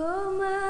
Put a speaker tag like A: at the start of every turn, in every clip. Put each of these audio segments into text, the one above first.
A: Come on.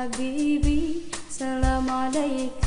A: حبيبي سلام عليك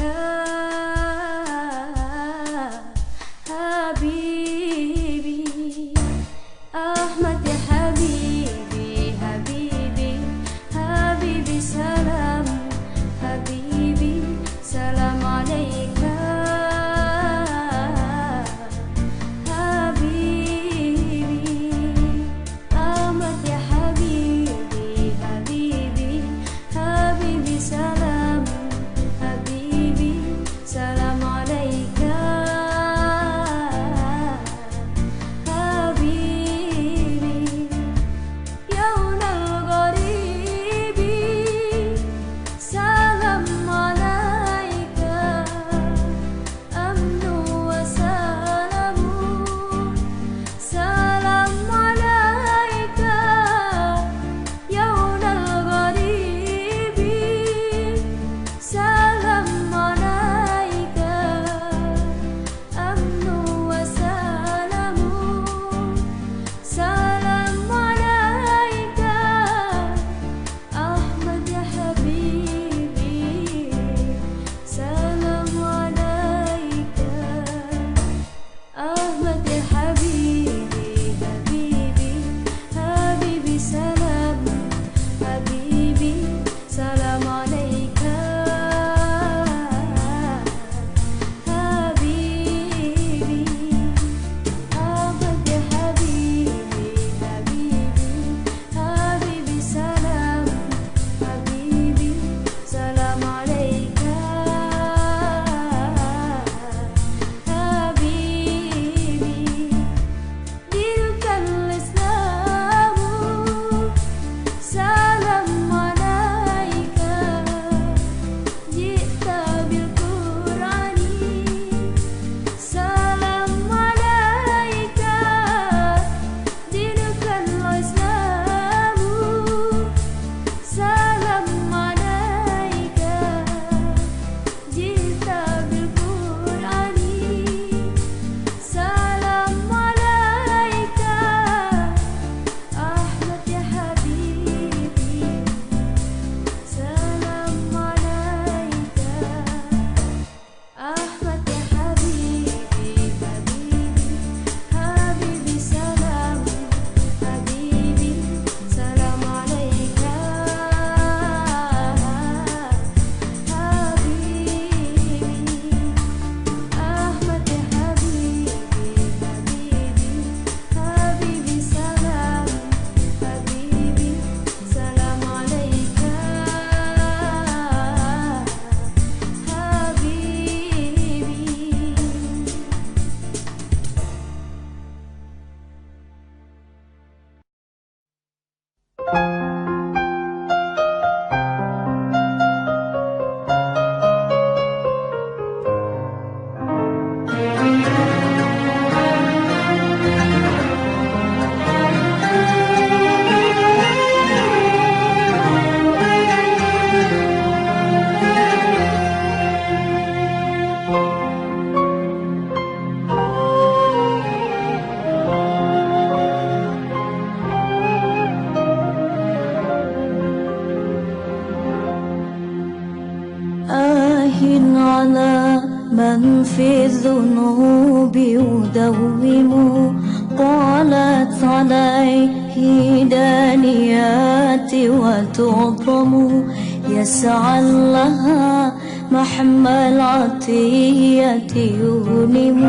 A: يدوم طالت عليه دانيات وتعظم يسعى لها محمى العطية يغنم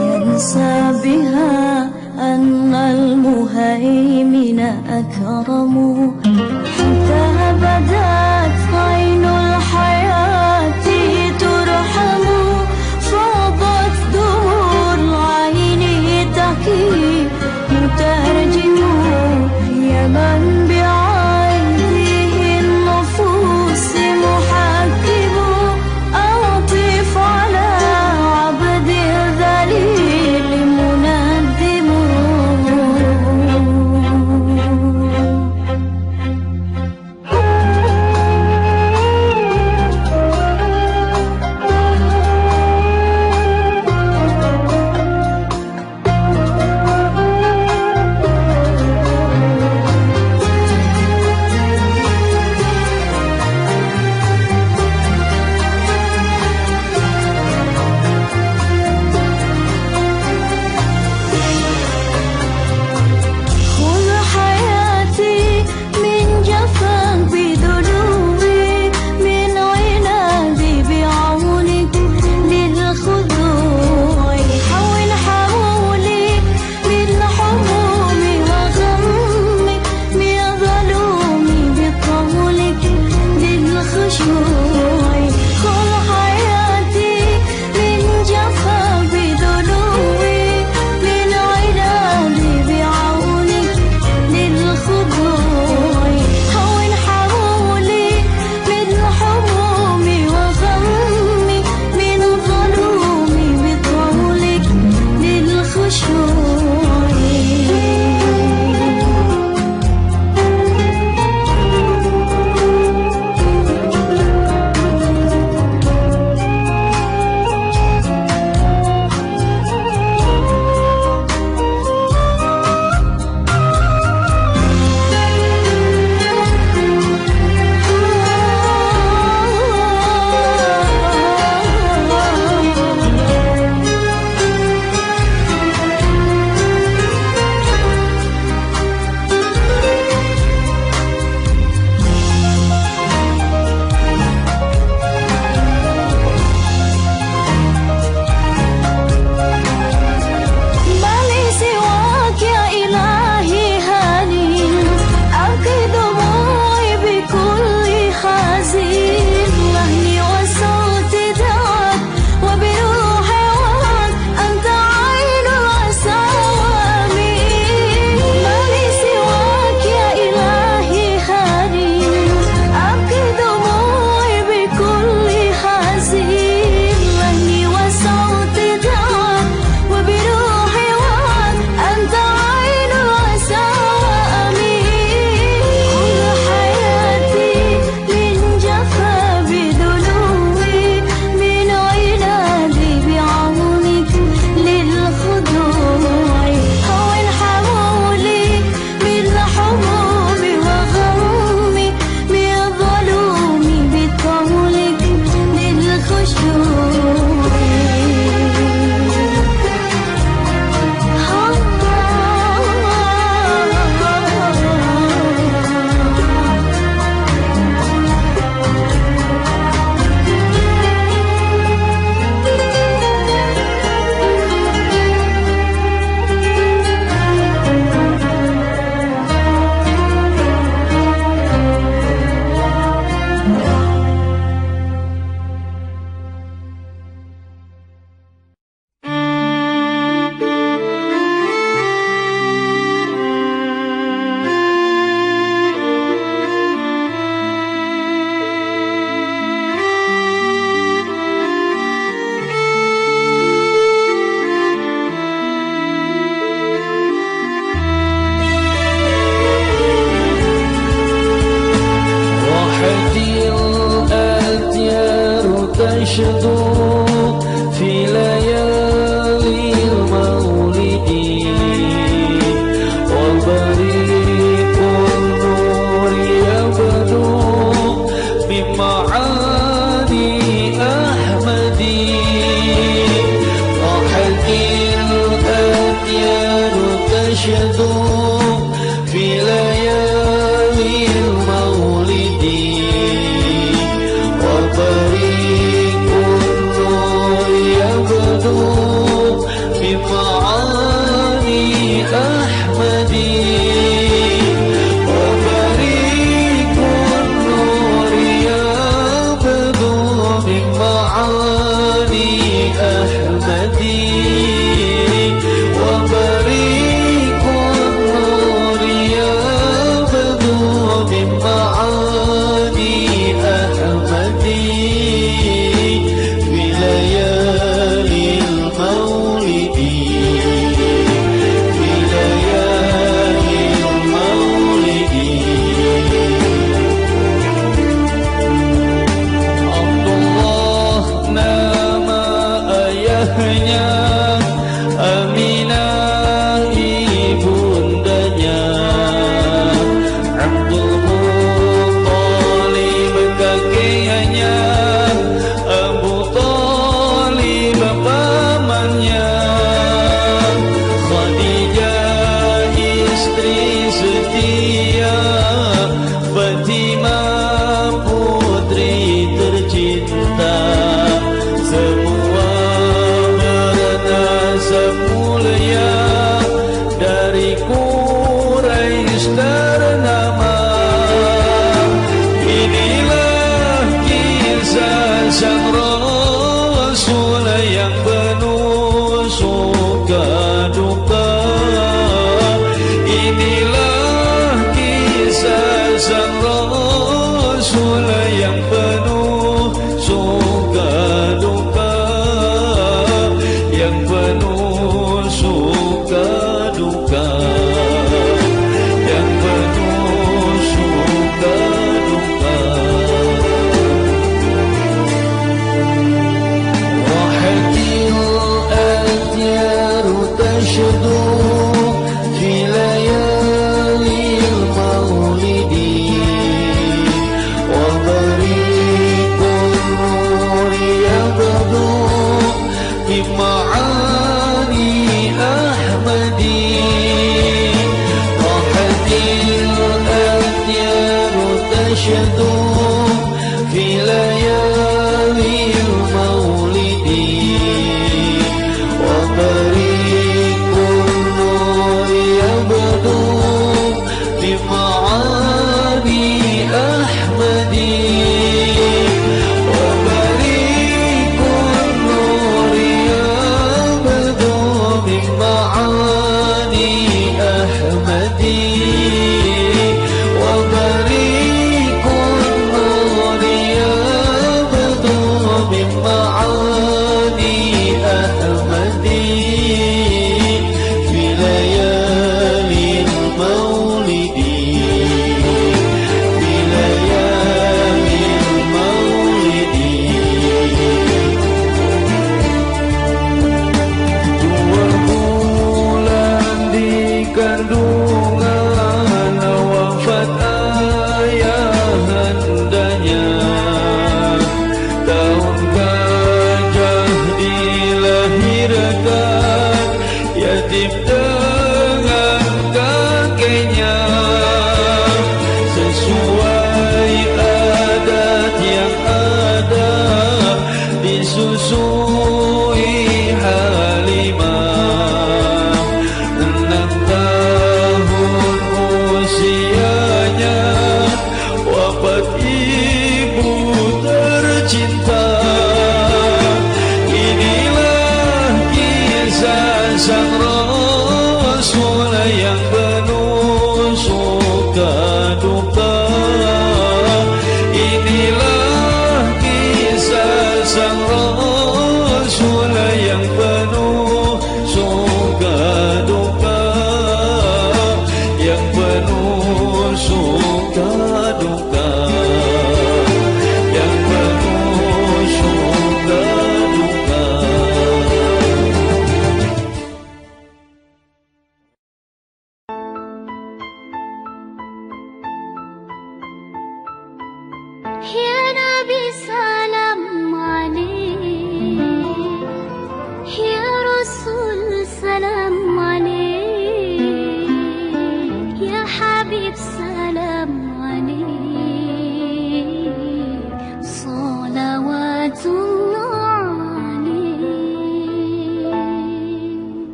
A: ينسى بها أن المهيمن أكرم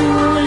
A: to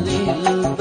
A: little